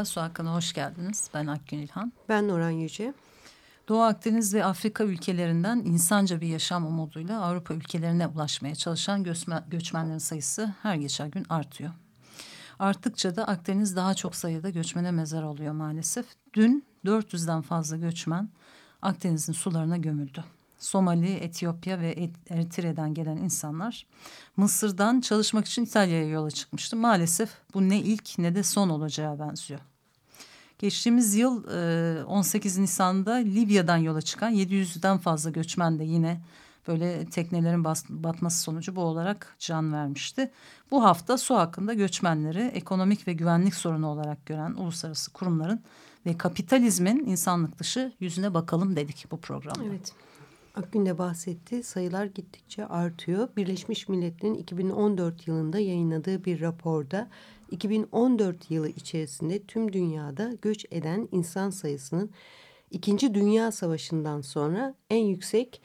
Merhaba, Su Hakkı'na hoş geldiniz. Ben Akgün İlhan. Ben Nuran Yüce. Doğu Akdeniz ve Afrika ülkelerinden insanca bir yaşam umuduyla Avrupa ülkelerine ulaşmaya çalışan göçmenlerin sayısı her geçen gün artıyor. Arttıkça da Akdeniz daha çok sayıda göçmene mezar oluyor maalesef. Dün 400'den fazla göçmen Akdeniz'in sularına gömüldü. Somali, Etiyopya ve Eritre'den gelen insanlar Mısır'dan çalışmak için İtalya'ya yola çıkmıştı. Maalesef bu ne ilk ne de son olacağı benziyor. Geçtiğimiz yıl 18 Nisan'da Libya'dan yola çıkan 700'den fazla göçmen de yine böyle teknelerin batması sonucu bu olarak can vermişti. Bu hafta su hakkında göçmenleri ekonomik ve güvenlik sorunu olarak gören uluslararası kurumların ve kapitalizmin insanlık dışı yüzüne bakalım dedik bu programda. Evet. Akgün de bahsetti. Sayılar gittikçe artıyor. Birleşmiş Milletler'in 2014 yılında yayınladığı bir raporda 2014 yılı içerisinde tüm dünyada göç eden insan sayısının İkinci Dünya Savaşı'ndan sonra en yüksek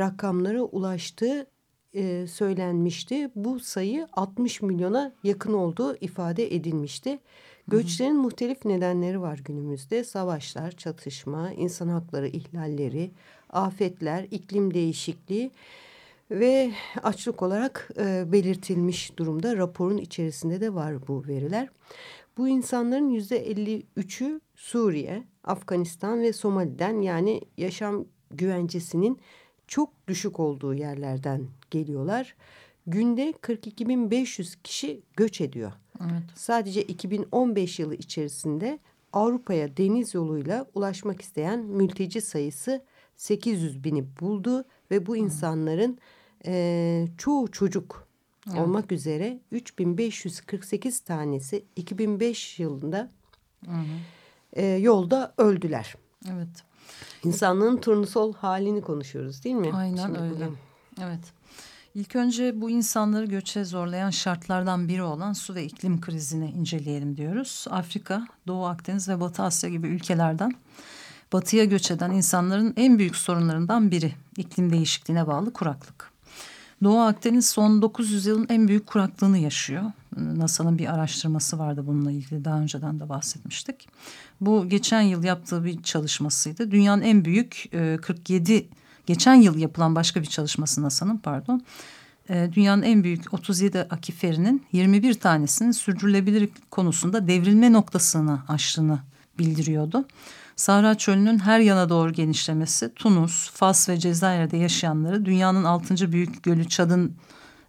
rakamlara ulaştığı e, söylenmişti. Bu sayı 60 milyona yakın olduğu ifade edilmişti. Göçlerin muhtelif nedenleri var günümüzde. Savaşlar, çatışma, insan hakları ihlalleri, afetler, iklim değişikliği ve açlık olarak e, belirtilmiş durumda. Raporun içerisinde de var bu veriler. Bu insanların yüzde 53'ü Suriye, Afganistan ve Somali'den yani yaşam güvencesinin çok düşük olduğu yerlerden geliyorlar. Günde 42.500 kişi göç ediyor. Evet. Sadece 2015 yılı içerisinde Avrupa'ya deniz yoluyla ulaşmak isteyen mülteci sayısı 800 bini buldu ve bu insanların e, çoğu çocuk evet. olmak üzere 3548 tanesi 2005 yılında hı hı. E, yolda öldüler. Evet. İnsanlığın turnusol halini konuşuyoruz değil mi? Aynen Şimdi öyle. Bugün. Evet. İlk önce bu insanları göçe zorlayan şartlardan biri olan su ve iklim krizini inceleyelim diyoruz. Afrika, Doğu Akdeniz ve Batı Asya gibi ülkelerden batıya göç eden insanların en büyük sorunlarından biri iklim değişikliğine bağlı kuraklık. Doğu Akdeniz son 900 yılın en büyük kuraklığını yaşıyor. NASA'nın bir araştırması vardı bununla ilgili daha önceden de bahsetmiştik. Bu geçen yıl yaptığı bir çalışmasıydı. Dünyanın en büyük 47 geçen yıl yapılan başka bir çalışması NASA'nın pardon. E, dünyanın en büyük 37 akiferinin 21 tanesinin sürdürülebilir konusunda devrilme noktasını aştığını bildiriyordu. Sahra Çölü'nün her yana doğru genişlemesi Tunus, Fas ve Cezayir'de yaşayanları dünyanın altıncı büyük gölü Çad'ın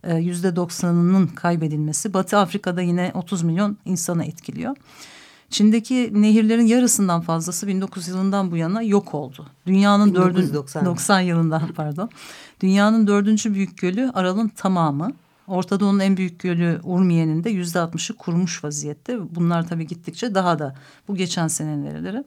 e, yüzde doksanının kaybedilmesi Batı Afrika'da yine 30 milyon insanı etkiliyor. Çin'deki nehirlerin yarısından fazlası 1900 yılından bu yana yok oldu. Dünyanın 1990. 90 yılından pardon. Dünyanın dördüncü büyük gölü Aral'ın tamamı. Orta Doğu'nun en büyük gölü Urmiye'nin de yüzde altmışı kurumuş vaziyette. Bunlar tabii gittikçe daha da bu geçen senenin verileri.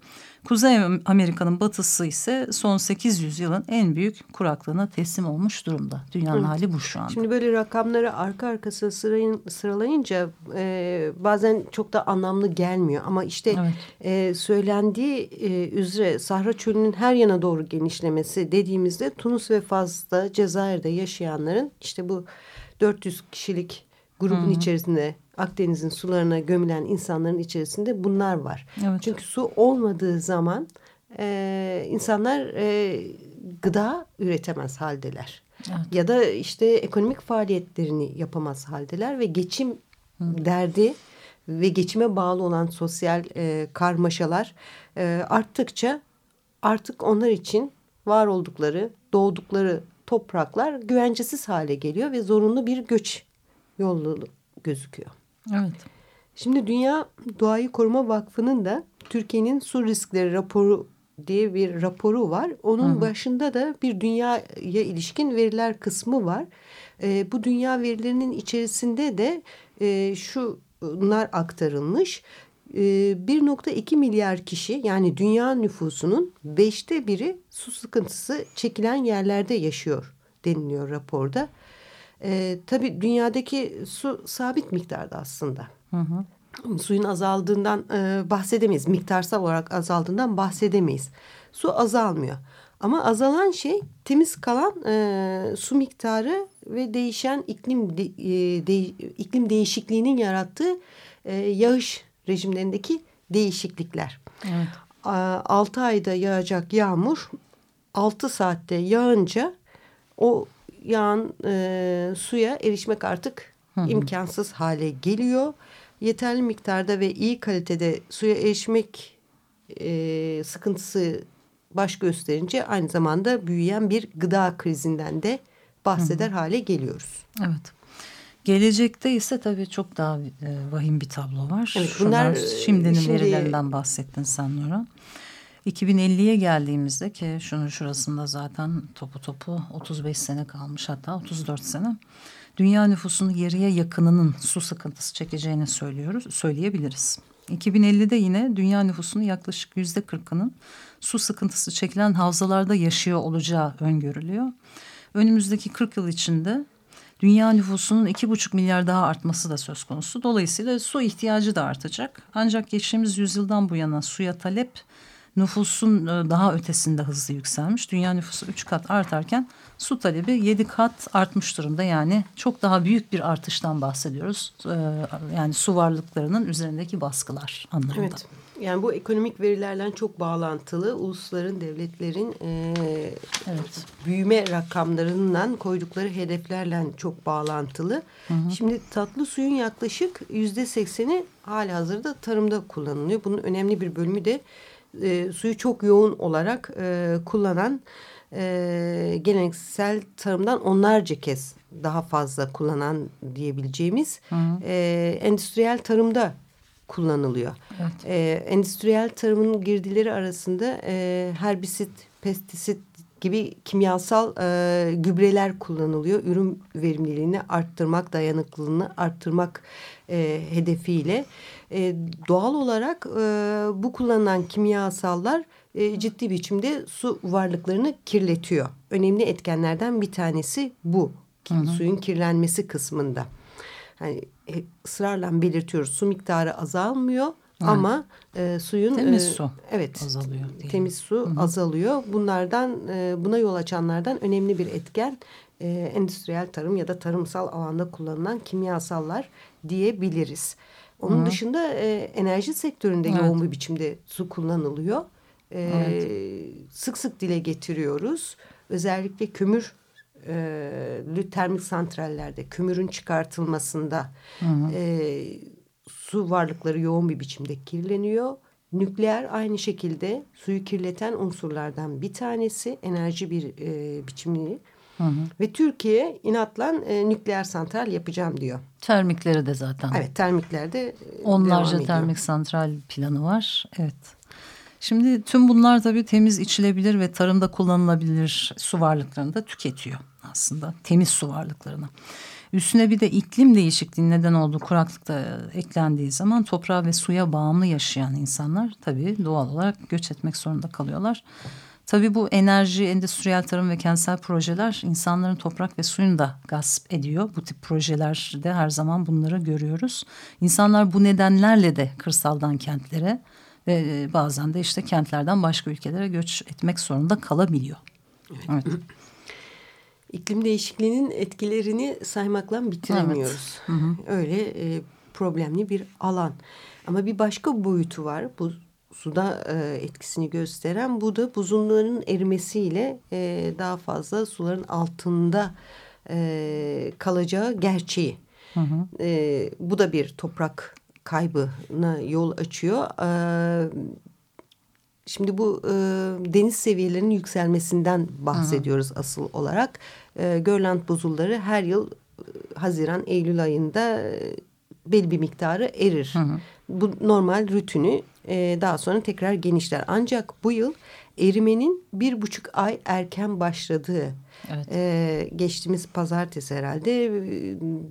Kuzey Amerika'nın batısı ise son 800 yılın en büyük kuraklığına teslim olmuş durumda. Dünyanın Hı. hali bu şu anda. Şimdi böyle rakamları arka arkası sırayın, sıralayınca e, bazen çok da anlamlı gelmiyor. Ama işte evet. e, söylendiği e, üzere Sahra Çölü'nün her yana doğru genişlemesi dediğimizde Tunus ve Fas'ta Cezayir'de yaşayanların işte bu 400 kişilik grubun Hı -hı. içerisinde Akdeniz'in sularına gömülen insanların içerisinde bunlar var. Evet. Çünkü su olmadığı zaman e, insanlar e, gıda üretemez haldeler. Evet. Ya da işte ekonomik faaliyetlerini yapamaz haldeler ve geçim Hı. derdi ve geçime bağlı olan sosyal e, karmaşalar e, arttıkça artık onlar için var oldukları, doğdukları topraklar güvencesiz hale geliyor ve zorunlu bir göç yolu gözüküyor. Evet. Şimdi Dünya Doğayı Koruma Vakfı'nın da Türkiye'nin su riskleri raporu diye bir raporu var. Onun Hı -hı. başında da bir dünyaya ilişkin veriler kısmı var. E, bu dünya verilerinin içerisinde de e, şunlar aktarılmış. E, 1.2 milyar kişi yani dünya nüfusunun beşte biri su sıkıntısı çekilen yerlerde yaşıyor deniliyor raporda. E, tabii dünyadaki su sabit miktarda aslında. Hı hı suyun azaldığından e, bahsedemeyiz. Miktarsal olarak azaldığından bahsedemeyiz. Su azalmıyor. Ama azalan şey temiz kalan e, su miktarı ve değişen iklim de, e, de, iklim değişikliğinin yarattığı e, yağış rejimlerindeki değişiklikler. Evet. 6 ayda yağacak yağmur 6 saatte yağınca o yağan e, suya erişmek artık hı hı. imkansız hale geliyor yeterli miktarda ve iyi kalitede suya erişmek e, sıkıntısı baş gösterince aynı zamanda büyüyen bir gıda krizinden de bahseder Hı. hale geliyoruz. Evet. Gelecekte ise tabii çok daha e, vahim bir tablo var. Evet, bunlar Şunlar, şimdinin şimdi... verilerinden bahsettin sen Nurhan. 2050'ye geldiğimizde ki şunun şurasında zaten topu topu 35 sene kalmış hatta 34 sene dünya nüfusunun yarıya yakınının su sıkıntısı çekeceğini söylüyoruz, söyleyebiliriz. 2050'de yine dünya nüfusunun yaklaşık yüzde kırkının su sıkıntısı çekilen havzalarda yaşıyor olacağı öngörülüyor. Önümüzdeki 40 yıl içinde dünya nüfusunun iki buçuk milyar daha artması da söz konusu. Dolayısıyla su ihtiyacı da artacak. Ancak geçtiğimiz yüzyıldan bu yana suya talep nüfusun e, daha ötesinde hızlı yükselmiş. Dünya nüfusu üç kat artarken su talebi yedi kat artmış durumda. Yani çok daha büyük bir artıştan bahsediyoruz. E, yani su varlıklarının üzerindeki baskılar anlamında. Evet. Yani bu ekonomik verilerle çok bağlantılı. Ulusların, devletlerin e, evet. büyüme rakamlarından koydukları hedeflerle çok bağlantılı. Hı hı. Şimdi tatlı suyun yaklaşık yüzde sekseni hali hazırda tarımda kullanılıyor. Bunun önemli bir bölümü de e, suyu çok yoğun olarak e, kullanan e, geleneksel tarımdan onlarca kez daha fazla kullanan diyebileceğimiz hı hı. E, endüstriyel tarımda kullanılıyor. Evet. E, endüstriyel tarımın girdileri arasında e, herbisit, pestisit gibi kimyasal e, gübreler kullanılıyor. Ürün verimliliğini arttırmak, dayanıklılığını arttırmak e, hedefiyle. E, doğal olarak e, bu kullanılan kimyasallar e, ciddi biçimde su varlıklarını kirletiyor. Önemli etkenlerden bir tanesi bu. Hı hı. Suyun kirlenmesi kısmında. Hani e, ısrarla belirtiyoruz su miktarı azalmıyor. Evet. Ama e, suyun temiz e, su evet azalıyor. Temiz su Hı -hı. azalıyor. Bunlardan e, buna yol açanlardan önemli bir etken e, endüstriyel tarım ya da tarımsal alanda kullanılan kimyasallar diyebiliriz. Onun Hı. dışında e, enerji sektöründe evet. yoğun bir biçimde su kullanılıyor. E, evet. Sık sık dile getiriyoruz. Özellikle kömür e, termik santrallerde kömürün çıkartılmasında e, su varlıkları yoğun bir biçimde kirleniyor. Nükleer aynı şekilde suyu kirleten unsurlardan bir tanesi enerji bir e, biçimini Hı hı. Ve Türkiye inatla e, nükleer santral yapacağım diyor. Termikleri de zaten. Evet termiklerde e, Onlarca termik santral planı var. Evet. Şimdi tüm bunlar tabii temiz içilebilir ve tarımda kullanılabilir su varlıklarını da tüketiyor aslında. Temiz su varlıklarını. Üstüne bir de iklim değişikliği neden olduğu kuraklıkta eklendiği zaman toprağa ve suya bağımlı yaşayan insanlar tabii doğal olarak göç etmek zorunda kalıyorlar. Tabii bu enerji, endüstriyel tarım ve kentsel projeler insanların toprak ve suyunu da gasp ediyor. Bu tip projelerde her zaman bunları görüyoruz. İnsanlar bu nedenlerle de kırsaldan kentlere ve e, bazen de işte kentlerden başka ülkelere göç etmek zorunda kalabiliyor. Evet. evet. İklim değişikliğinin etkilerini saymakla bitiremiyoruz. Evet. Hı hı. Öyle e, problemli bir alan. Ama bir başka boyutu var. Bu suda e, etkisini gösteren bu da buzulların erimesiyle e, daha fazla suların altında e, kalacağı gerçeği. Hı hı. E, bu da bir toprak kaybına yol açıyor. E, şimdi bu e, deniz seviyelerinin yükselmesinden bahsediyoruz hı hı. asıl olarak. E, Görland buzulları her yıl e, Haziran, Eylül ayında e, belli bir miktarı erir. Hı hı. Bu normal rutini e, daha sonra tekrar genişler. Ancak bu yıl erimenin bir buçuk ay erken başladığı evet. e, geçtiğimiz pazartesi herhalde e,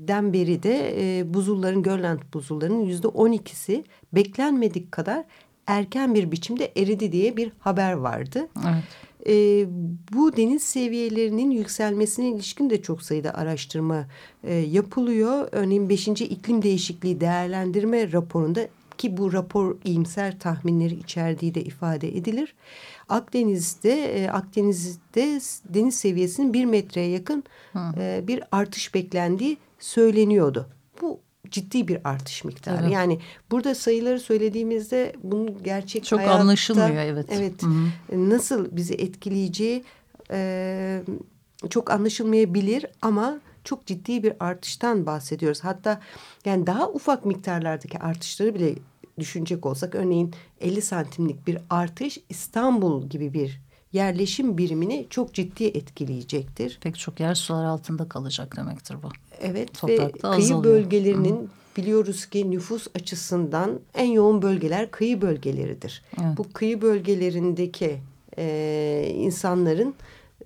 den beri de e, buzulların Grönland buzullarının yüzde on ikisi beklenmedik kadar erken bir biçimde eridi diye bir haber vardı. Evet. E, bu deniz seviyelerinin yükselmesine ilişkin de çok sayıda araştırma e, yapılıyor. Örneğin 5. iklim değişikliği değerlendirme raporunda ki bu rapor iyimser tahminleri içerdiği de ifade edilir. Akdeniz'de e, Akdeniz'de deniz seviyesinin bir metreye yakın e, bir artış beklendiği söyleniyordu. Bu ciddi bir artış miktarı. Evet. Yani burada sayıları söylediğimizde bunun gerçek çok hayatta, anlaşılmıyor evet. Evet. Hı -hı. Nasıl bizi etkileyeceği e, çok anlaşılmayabilir ama çok ciddi bir artıştan bahsediyoruz. Hatta yani daha ufak miktarlardaki artışları bile düşünecek olsak örneğin 50 santimlik bir artış İstanbul gibi bir yerleşim birimini çok ciddi etkileyecektir. Pek çok yer sular altında kalacak demektir bu. Evet Toprakta ve kıyı azalıyor. bölgelerinin Hı. biliyoruz ki nüfus açısından en yoğun bölgeler kıyı bölgeleridir. Evet. Bu kıyı bölgelerindeki e, insanların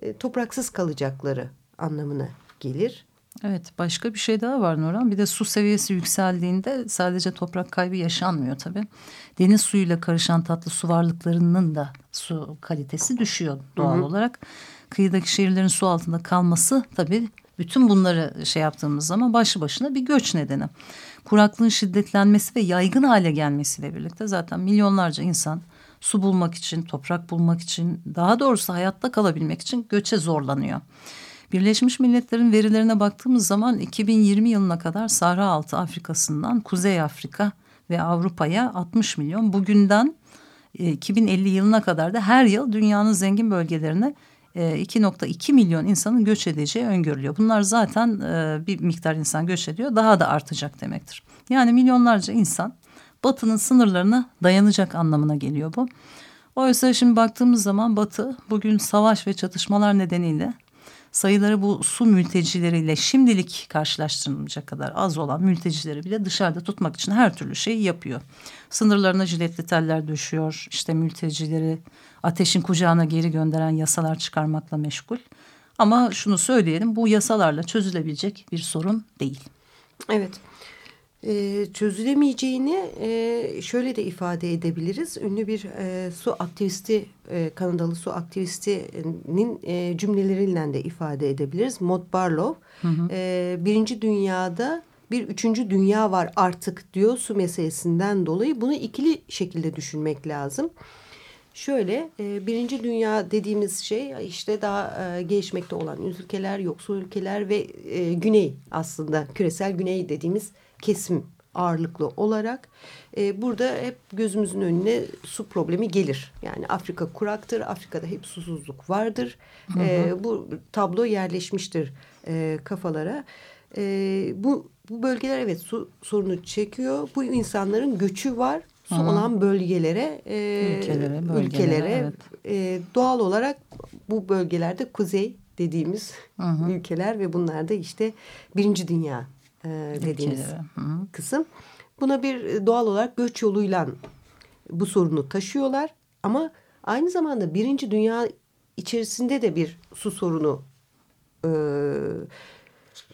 e, topraksız kalacakları anlamına gelir. Evet başka bir şey daha var Nurhan. Bir de su seviyesi yükseldiğinde sadece toprak kaybı yaşanmıyor tabii. Deniz suyuyla karışan tatlı su varlıklarının da su kalitesi düşüyor doğal hı hı. olarak. Kıyıdaki şehirlerin su altında kalması tabii bütün bunları şey yaptığımız zaman başlı başına bir göç nedeni. Kuraklığın şiddetlenmesi ve yaygın hale gelmesiyle birlikte zaten milyonlarca insan su bulmak için, toprak bulmak için, daha doğrusu hayatta kalabilmek için göçe zorlanıyor. Birleşmiş Milletler'in verilerine baktığımız zaman 2020 yılına kadar Sahra Altı Afrika'sından Kuzey Afrika ve Avrupa'ya 60 milyon bugünden 2050 e, yılına kadar da her yıl dünyanın zengin bölgelerine 2.2 e, milyon insanın göç edeceği öngörülüyor. Bunlar zaten e, bir miktar insan göç ediyor daha da artacak demektir. Yani milyonlarca insan batının sınırlarına dayanacak anlamına geliyor bu. Oysa şimdi baktığımız zaman batı bugün savaş ve çatışmalar nedeniyle sayıları bu su mültecileriyle şimdilik karşılaştırılmayacak kadar az olan mültecileri bile dışarıda tutmak için her türlü şeyi yapıyor. Sınırlarına jiletli teller düşüyor. İşte mültecileri ateşin kucağına geri gönderen yasalar çıkarmakla meşgul. Ama şunu söyleyelim bu yasalarla çözülebilecek bir sorun değil. Evet e, çözülemeyeceğini e, şöyle de ifade edebiliriz. Ünlü bir e, su aktivisti, e, Kanadalı su aktivistinin e, cümleleriyle de ifade edebiliriz. Maud Barlow, hı hı. E, birinci dünyada bir üçüncü dünya var artık diyor su meselesinden dolayı. Bunu ikili şekilde düşünmek lazım. Şöyle e, birinci dünya dediğimiz şey işte daha e, gelişmekte olan ülkeler, yoksul ülkeler ve e, güney aslında küresel güney dediğimiz kesim ağırlıklı olarak e, burada hep gözümüzün önüne su problemi gelir. Yani Afrika kuraktır, Afrika'da hep susuzluk vardır. Hı hı. E, bu tablo yerleşmiştir e, kafalara. E, bu, bu bölgeler evet su sorunu çekiyor. Bu insanların göçü var. Su hı olan bölgelere, e, ülkelere, bölgelere, ülkelere evet. e, doğal olarak bu bölgelerde kuzey dediğimiz hı hı. ülkeler ve bunlar da işte birinci dünya dediğimiz kısım. Buna bir e, doğal olarak göç yoluyla bu sorunu taşıyorlar. Ama aynı zamanda birinci dünya içerisinde de bir su sorunu e,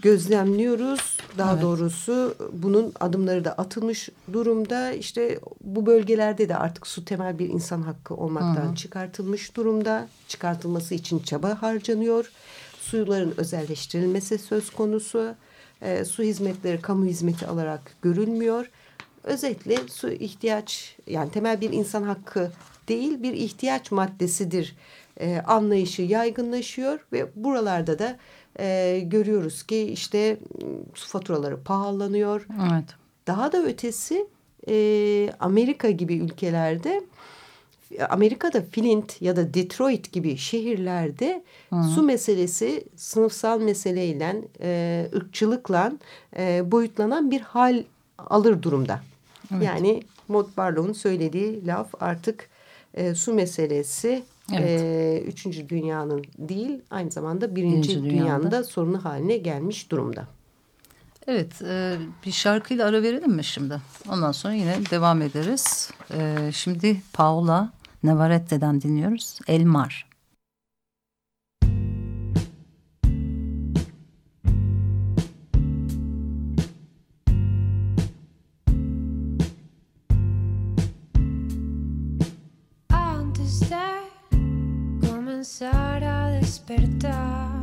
gözlemliyoruz. Daha evet. doğrusu bunun adımları da atılmış durumda. İşte bu bölgelerde de artık su temel bir insan hakkı olmaktan Hı çıkartılmış durumda. Çıkartılması için çaba harcanıyor. Suyların özelleştirilmesi söz konusu e, su hizmetleri kamu hizmeti olarak görülmüyor. Özetle su ihtiyaç yani temel bir insan hakkı değil bir ihtiyaç maddesidir e, anlayışı yaygınlaşıyor ve buralarda da e, görüyoruz ki işte su faturaları pahalanıyor. Evet. Daha da ötesi e, Amerika gibi ülkelerde Amerika'da Flint ya da Detroit gibi şehirlerde Hı. su meselesi sınıfsal meseleyle, e, ırkçılıkla e, boyutlanan bir hal alır durumda. Evet. Yani Maud Barlow'un söylediği laf artık e, su meselesi evet. e, üçüncü dünyanın değil aynı zamanda birinci, birinci dünyanın da sorunu haline gelmiş durumda. Evet e, bir şarkıyla ara verelim mi şimdi? Ondan sonra yine devam ederiz. E, şimdi Paula Navarette'den dinliyoruz. El Mar. a despertar.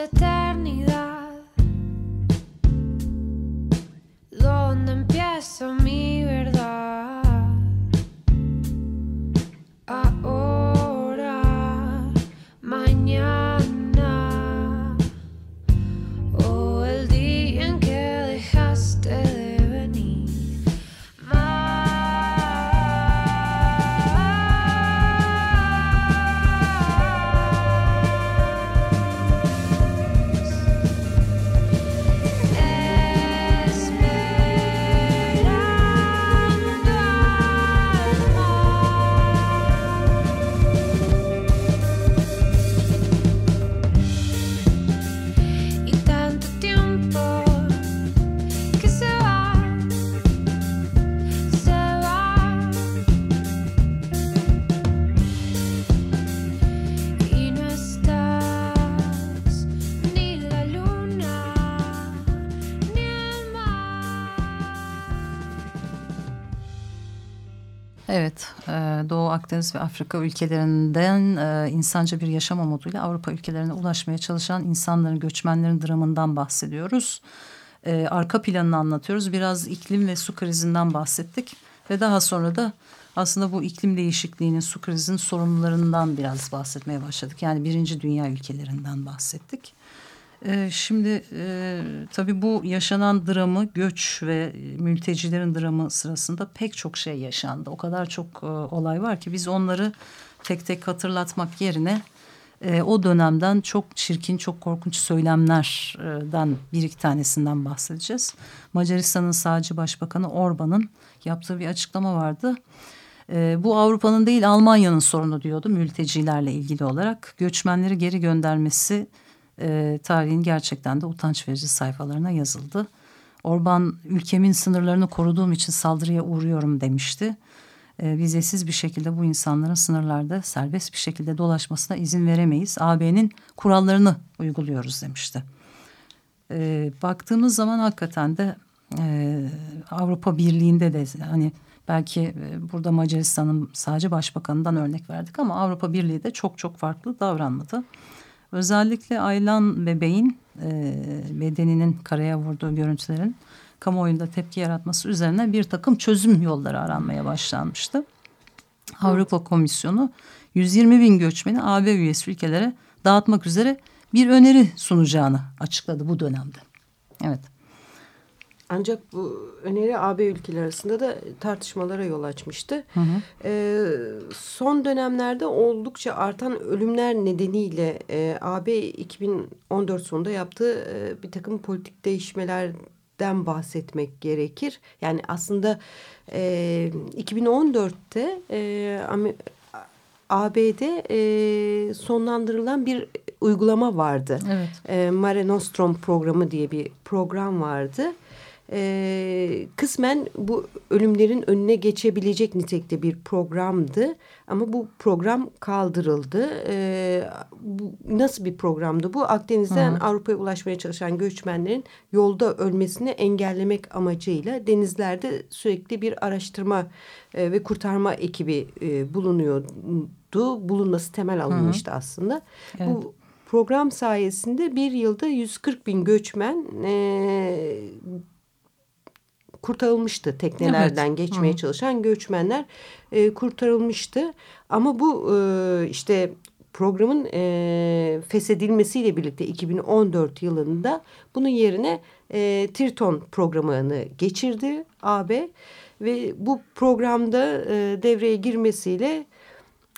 Evet, Akdeniz ve Afrika ülkelerinden e, insanca bir yaşam umuduyla Avrupa ülkelerine ulaşmaya çalışan insanların, göçmenlerin dramından bahsediyoruz. E, arka planını anlatıyoruz. Biraz iklim ve su krizinden bahsettik. Ve daha sonra da aslında bu iklim değişikliğinin, su krizinin sorumlularından biraz bahsetmeye başladık. Yani birinci dünya ülkelerinden bahsettik. Ee, şimdi e, tabii bu yaşanan dramı göç ve mültecilerin dramı sırasında pek çok şey yaşandı. O kadar çok e, olay var ki biz onları tek tek hatırlatmak yerine e, o dönemden çok çirkin, çok korkunç söylemlerden bir iki tanesinden bahsedeceğiz. Macaristan'ın sağcı başbakanı Orban'ın yaptığı bir açıklama vardı. bu Avrupa'nın değil Almanya'nın sorunu diyordu mültecilerle ilgili olarak. Göçmenleri geri göndermesi e, tarihin gerçekten de utanç verici sayfalarına yazıldı. Orban ülkemin sınırlarını koruduğum için saldırıya uğruyorum demişti. E, vizesiz bir şekilde bu insanların sınırlarda serbest bir şekilde dolaşmasına izin veremeyiz. AB'nin kurallarını uyguluyoruz demişti. E, baktığımız zaman hakikaten de e, Avrupa Birliği'nde de hani belki e, burada Macaristan'ın sadece başbakanından örnek verdik ama Avrupa Birliği de çok çok farklı davranmadı. Özellikle Aylan bebeğin e, bedeninin karaya vurduğu görüntülerin kamuoyunda tepki yaratması üzerine bir takım çözüm yolları aranmaya başlanmıştı. Avrupa Komisyonu 120 bin göçmeni AB üyesi ülkelere dağıtmak üzere bir öneri sunacağını açıkladı bu dönemde. Evet. Ancak bu öneri AB ülkeler arasında da tartışmalara yol açmıştı. Hı hı. E, son dönemlerde oldukça artan ölümler nedeniyle e, AB 2014 sonunda yaptığı e, bir takım politik değişmelerden bahsetmek gerekir. Yani aslında e, 2014'te e, AB'de e, sonlandırılan bir uygulama vardı. Evet. E, Mare Nostrum programı diye bir program vardı e, kısmen bu ölümlerin önüne geçebilecek nitelikte bir programdı. Ama bu program kaldırıldı. E, bu, nasıl bir programdı bu? Akdeniz'den Avrupa'ya ulaşmaya çalışan göçmenlerin yolda ölmesini engellemek amacıyla denizlerde sürekli bir araştırma e, ve kurtarma ekibi e, bulunuyordu. Bulunması temel alınmıştı Hı -hı. aslında. Evet. Bu program sayesinde bir yılda 140 bin göçmen e, kurtarılmıştı. Teknelerden evet. geçmeye Hı. çalışan göçmenler e, kurtarılmıştı. Ama bu e, işte programın e, feshedilmesiyle birlikte 2014 yılında bunun yerine e, Triton programını geçirdi AB ve bu programda e, devreye girmesiyle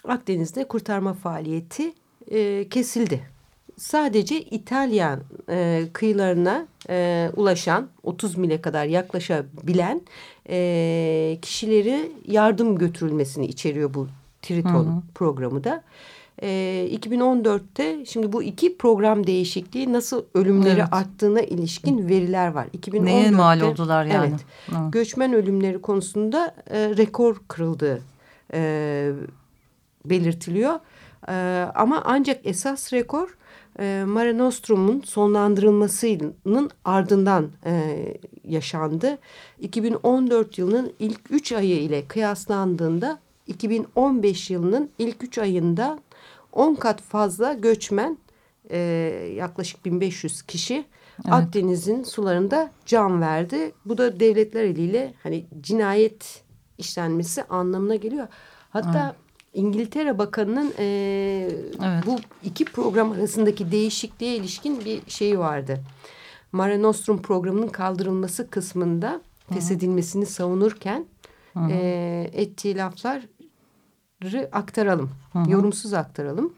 Akdeniz'de kurtarma faaliyeti e, kesildi sadece İtalyan e, kıyılarına e, ulaşan 30 mile kadar yaklaşabilen e, kişileri yardım götürülmesini içeriyor bu Triton hı hı. programı da. E, 2014'te şimdi bu iki program değişikliği nasıl ölümleri evet. arttığına ilişkin veriler var. 2014'te, Neye mal oldular yani? Evet. Göçmen ölümleri konusunda e, rekor kırıldığı e, belirtiliyor. E, ama ancak esas rekor e, Mare Nostrum'un sonlandırılmasının ardından e, yaşandı. 2014 yılının ilk üç ayı ile kıyaslandığında 2015 yılının ilk üç ayında 10 kat fazla göçmen e, yaklaşık 1500 kişi evet. Akdeniz'in sularında can verdi. Bu da devletler eliyle hani cinayet işlenmesi anlamına geliyor. Hatta. İngiltere Bakanı'nın e, evet. bu iki program arasındaki değişikliğe ilişkin bir şeyi vardı. Mare Nostrum programının kaldırılması kısmında feshedilmesini savunurken Hı -hı. E, ettiği lafları aktaralım. Hı -hı. Yorumsuz aktaralım.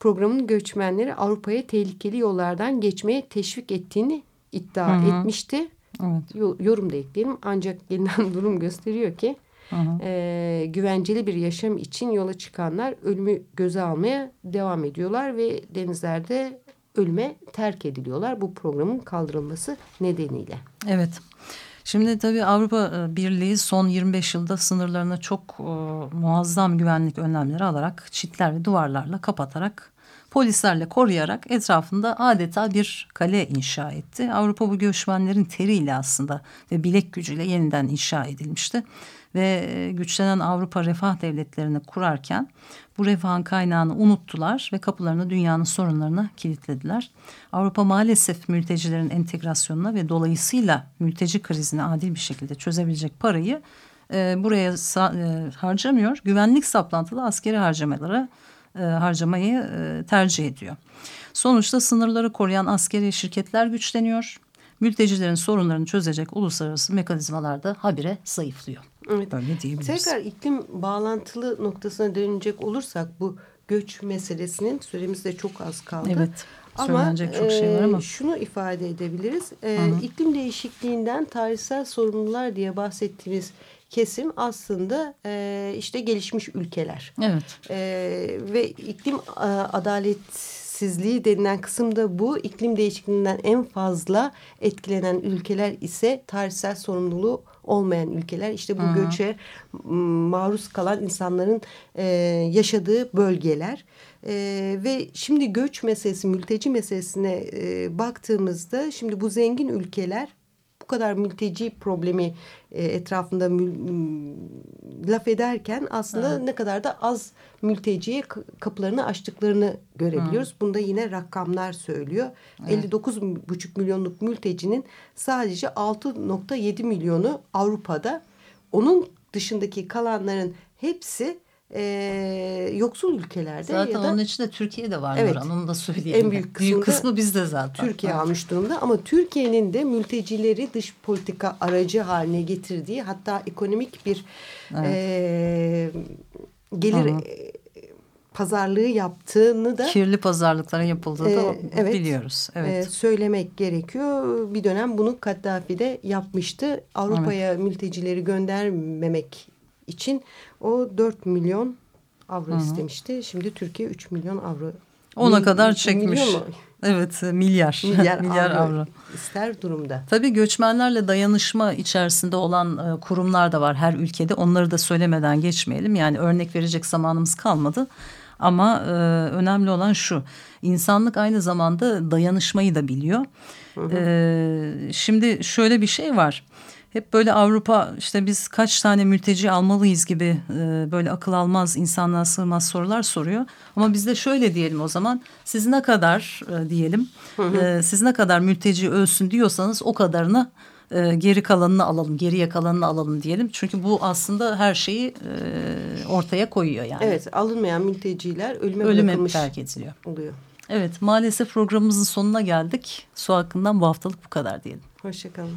Programın göçmenleri Avrupa'ya tehlikeli yollardan geçmeye teşvik ettiğini iddia Hı -hı. etmişti. Evet. Yorum da ekleyelim. Ancak gelinen durum gösteriyor ki Hı E, güvenceli bir yaşam için yola çıkanlar ölümü göze almaya devam ediyorlar ve denizlerde ölüme terk ediliyorlar bu programın kaldırılması nedeniyle. Evet. Şimdi tabii Avrupa Birliği son 25 yılda sınırlarına çok e, muazzam güvenlik önlemleri alarak çitler ve duvarlarla kapatarak polislerle koruyarak etrafında adeta bir kale inşa etti. Avrupa bu göçmenlerin teriyle aslında ve bilek gücüyle yeniden inşa edilmişti ve e, güçlenen Avrupa refah devletlerini kurarken bu refahın kaynağını unuttular ve kapılarını dünyanın sorunlarına kilitlediler. Avrupa maalesef mültecilerin entegrasyonuna ve dolayısıyla mülteci krizini adil bir şekilde çözebilecek parayı e, buraya e, harcamıyor. Güvenlik saplantılı askeri harcamalara e, harcamayı e, tercih ediyor. Sonuçta sınırları koruyan askeri şirketler güçleniyor. Mültecilerin sorunlarını çözecek uluslararası mekanizmalar da habire zayıflıyor. Evet. Böyle diyebiliriz. Tekrar iklim bağlantılı noktasına dönecek olursak bu göç meselesinin süremiz de çok az kaldı. Evet. Ama çok şey var ama. E, şunu ifade edebiliriz. E, Hı -hı. iklim değişikliğinden tarihsel sorumlular diye bahsettiğimiz kesim aslında e, işte gelişmiş ülkeler. Evet. E, ve iklim e, adaletsizliği denilen kısımda bu. iklim değişikliğinden en fazla etkilenen ülkeler ise tarihsel sorumluluğu olmayan ülkeler işte bu Hı -hı. göçe maruz kalan insanların e, yaşadığı bölgeler. E, ve şimdi göç meselesi, mülteci meselesine e, baktığımızda şimdi bu zengin ülkeler kadar mülteci problemi e, etrafında mül, laf ederken aslında evet. ne kadar da az mülteciye kapılarını açtıklarını görebiliyoruz. Hı. Bunda yine rakamlar söylüyor. Evet. 59,5 milyonluk mültecinin sadece 6,7 milyonu Avrupa'da. Onun dışındaki kalanların hepsi e, yoksul ülkelerde zaten ya da onun içinde Türkiye de var Evet. Nurhan onu da söyleyelim. En büyük kısmı da kısmı bizde zaten. Türkiye Evet. almış durumda ama Türkiye'nin de mültecileri dış politika aracı haline getirdiği hatta ekonomik bir e, gelir Hı hı. e, pazarlığı yaptığını da Kirli pazarlıkların yapıldığı da Ee, evet. biliyoruz. Evet. e, söylemek gerekiyor. Bir dönem bunu Kaddafi de yapmıştı. Avrupa'ya mültecileri göndermemek için o 4 milyon avro istemişti. Şimdi Türkiye 3 milyon avro. Ona Mil- kadar çekmiş. Evet milyar. Milyar, avro, avro. ister durumda. Tabii göçmenlerle dayanışma içerisinde olan e, kurumlar da var her ülkede. Onları da söylemeden geçmeyelim. Yani örnek verecek zamanımız kalmadı. Ama e, önemli olan şu. insanlık aynı zamanda dayanışmayı da biliyor. E, şimdi şöyle bir şey var. Hep böyle Avrupa işte biz kaç tane mülteci almalıyız gibi e, böyle akıl almaz insanlığa sığmaz sorular soruyor. Ama biz de şöyle diyelim o zaman siz ne kadar e, diyelim e, siz ne kadar mülteci ölsün diyorsanız o kadarını e, geri kalanını alalım geriye kalanını alalım diyelim. Çünkü bu aslında her şeyi e, ortaya koyuyor yani. Evet alınmayan mülteciler ölüme, Ölüme bırakılmış terk ediliyor. oluyor. Evet maalesef programımızın sonuna geldik. Su hakkından bu haftalık bu kadar diyelim. Hoşçakalın.